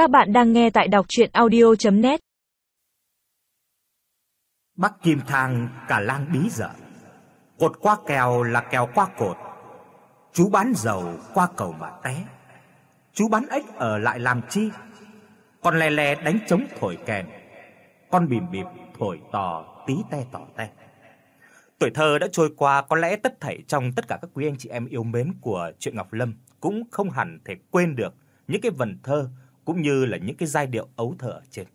Các bạn đang nghe tại đọc audio net Bắc Kim Thang cả lang bí dở. Cột qua kèo là kèo qua cột. Chú bán dầu qua cầu mà té. Chú bán ếch ở lại làm chi? Con lè lè đánh trống thổi kèn. Con bìm bìm thổi tò tí te tỏ te. Tuổi thơ đã trôi qua, có lẽ tất thảy trong tất cả các quý anh chị em yêu mến của truyện Ngọc Lâm cũng không hẳn thể quên được những cái vần thơ cũng như là những cái giai điệu ấu thơ ở trên.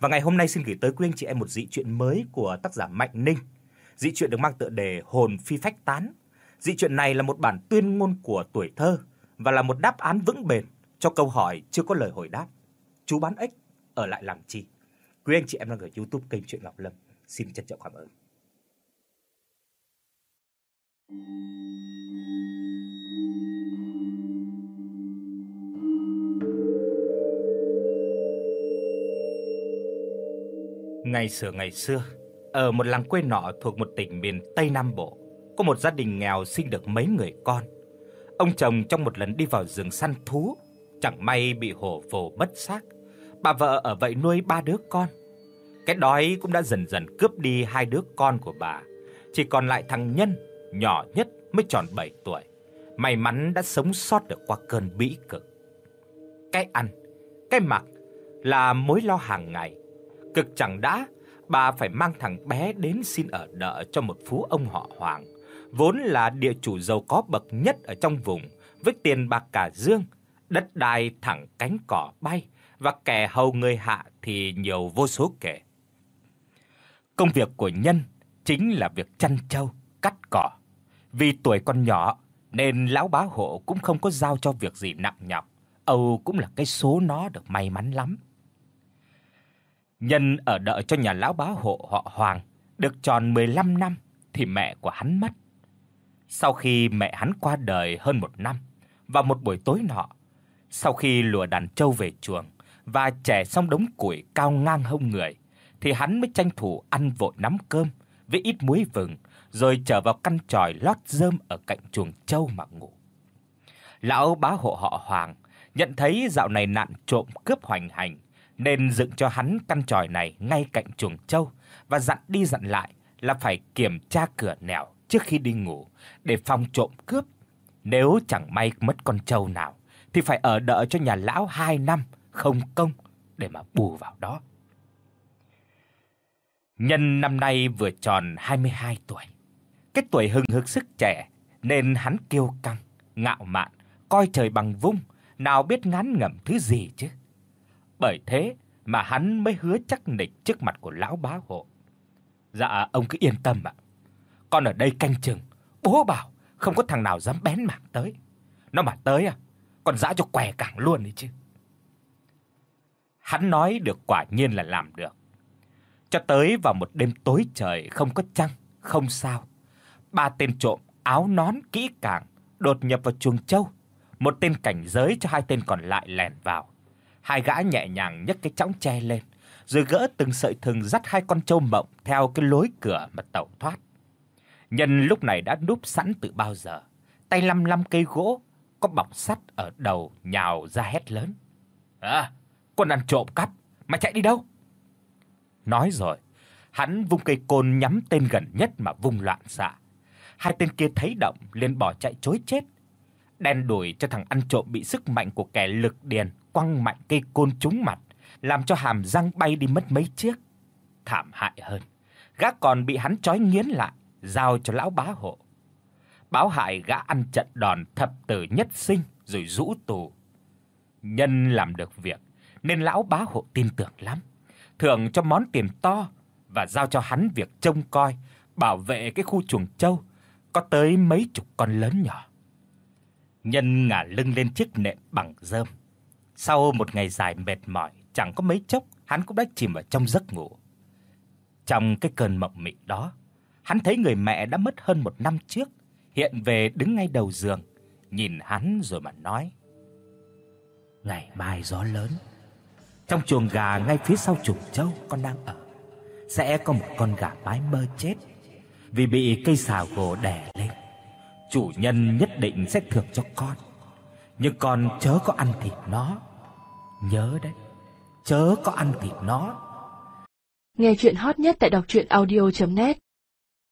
Và ngày hôm nay xin gửi tới quý anh chị em một dị truyện mới của tác giả Mạnh Ninh. Dị truyện được mang tựa đề Hồn phi phách tán. Dị truyện này là một bản tuyên ngôn của tuổi thơ và là một đáp án vững bền cho câu hỏi chưa có lời hồi đáp. Chú bán ếch ở lại làm chi? Quý anh chị em đang ở YouTube kênh truyện Ngọc Lâm. Xin trân trọng cảm ơn. Ngày xưa ngày xưa, ở một làng quê nọ thuộc một tỉnh miền Tây Nam Bộ, có một gia đình nghèo sinh được mấy người con. Ông chồng trong một lần đi vào rừng săn thú, chẳng may bị hổ vồ mất xác. Bà vợ ở vậy nuôi ba đứa con. Cái đói cũng đã dần dần cướp đi hai đứa con của bà, chỉ còn lại thằng Nhân, nhỏ nhất mới tròn 7 tuổi. May mắn đã sống sót được qua cơn bĩ cực. Cái ăn, cái mặc là mối lo hàng ngày Cực chẳng đã, bà phải mang thằng bé đến xin ở đợ cho một phú ông họ Hoàng, vốn là địa chủ giàu có bậc nhất ở trong vùng, với tiền bạc cả dương, đất đai thẳng cánh cỏ bay và kẻ hầu người hạ thì nhiều vô số kể. Công việc của nhân chính là việc chăn trâu, cắt cỏ. Vì tuổi còn nhỏ nên lão bá hộ cũng không có giao cho việc gì nặng nhọc. Âu cũng là cái số nó được may mắn lắm. Nhân ở đợi cho nhà lão bá hộ họ Hoàng được tròn 15 năm thì mẹ của hắn mất. Sau khi mẹ hắn qua đời hơn một năm, vào một buổi tối nọ, sau khi lùa đàn trâu về chuồng và chẻ xong đống củi cao ngang hông người, thì hắn mới tranh thủ ăn vội nắm cơm với ít muối vừng, rồi trở vào căn tròi lót rơm ở cạnh chuồng trâu mà ngủ. Lão bá hộ họ Hoàng nhận thấy dạo này nạn trộm cướp hoành hành, nên dựng cho hắn căn tròi này ngay cạnh chuồng trâu và dặn đi dặn lại là phải kiểm tra cửa nẻo trước khi đi ngủ để phòng trộm cướp. Nếu chẳng may mất con trâu nào thì phải ở đợi cho nhà lão 2 năm không công để mà bù vào đó. Nhân năm nay vừa tròn 22 tuổi. Cái tuổi hừng hực sức trẻ nên hắn kiêu căng, ngạo mạn, coi trời bằng vung, nào biết ngán ngẩm thứ gì chứ. Bởi thế mà hắn mới hứa chắc nịch trước mặt của lão bá hộ. Dạ ông cứ yên tâm ạ. Con ở đây canh chừng, bố bảo không có thằng nào dám bén mảng tới. Nó mà tới à, con dã cho què cẳng luôn đi chứ. Hắn nói được quả nhiên là làm được. Cho tới vào một đêm tối trời không có trăng, không sao. Ba tên trộm áo nón kỹ càng đột nhập vào chuồng trâu, một tên cảnh giới cho hai tên còn lại lèn vào. Hai gã nhẹ nhàng nhấc cái chõng tre lên, rồi gỡ từng sợi thừng dắt hai con trâu mộng theo cái lối cửa mà tẩu thoát. Nhân lúc này đã núp sẵn từ bao giờ, tay lăm lăm cây gỗ có bọc sắt ở đầu nhào ra hét lớn. "À, con ăn trộm cắp, mày chạy đi đâu?" Nói rồi, hắn vung cây côn nhắm tên gần nhất mà vung loạn xạ. Hai tên kia thấy động liền bỏ chạy trối chết. Đen đuổi cho thằng ăn trộm bị sức mạnh của kẻ lực điền quăng mạnh cây côn trúng mặt, làm cho hàm răng bay đi mất mấy chiếc. Thảm hại hơn, gã còn bị hắn trói nghiến lại, giao cho lão bá hộ. Báo hại gã ăn trận đòn thập tử nhất sinh rồi rũ tù. Nhân làm được việc nên lão bá hộ tin tưởng lắm, thưởng cho món tiền to và giao cho hắn việc trông coi, bảo vệ cái khu chuồng trâu có tới mấy chục con lớn nhỏ. Nhân ngả lưng lên chiếc nệm bằng rơm sau một ngày dài mệt mỏi, chẳng có mấy chốc hắn cũng đã chìm vào trong giấc ngủ. Trong cái cơn mộng mị đó, hắn thấy người mẹ đã mất hơn một năm trước, hiện về đứng ngay đầu giường, nhìn hắn rồi mà nói: "Ngày mai gió lớn, trong chuồng gà ngay phía sau chuồng trâu con đang ở, sẽ có một con gà mái mơ chết vì bị cây xào gỗ đè lên. Chủ nhân nhất định sẽ thưởng cho con." Nhưng con chớ có ăn thịt nó. Nhớ đấy, chớ có ăn thịt nó. Nghe chuyện hot nhất tại đọc audio net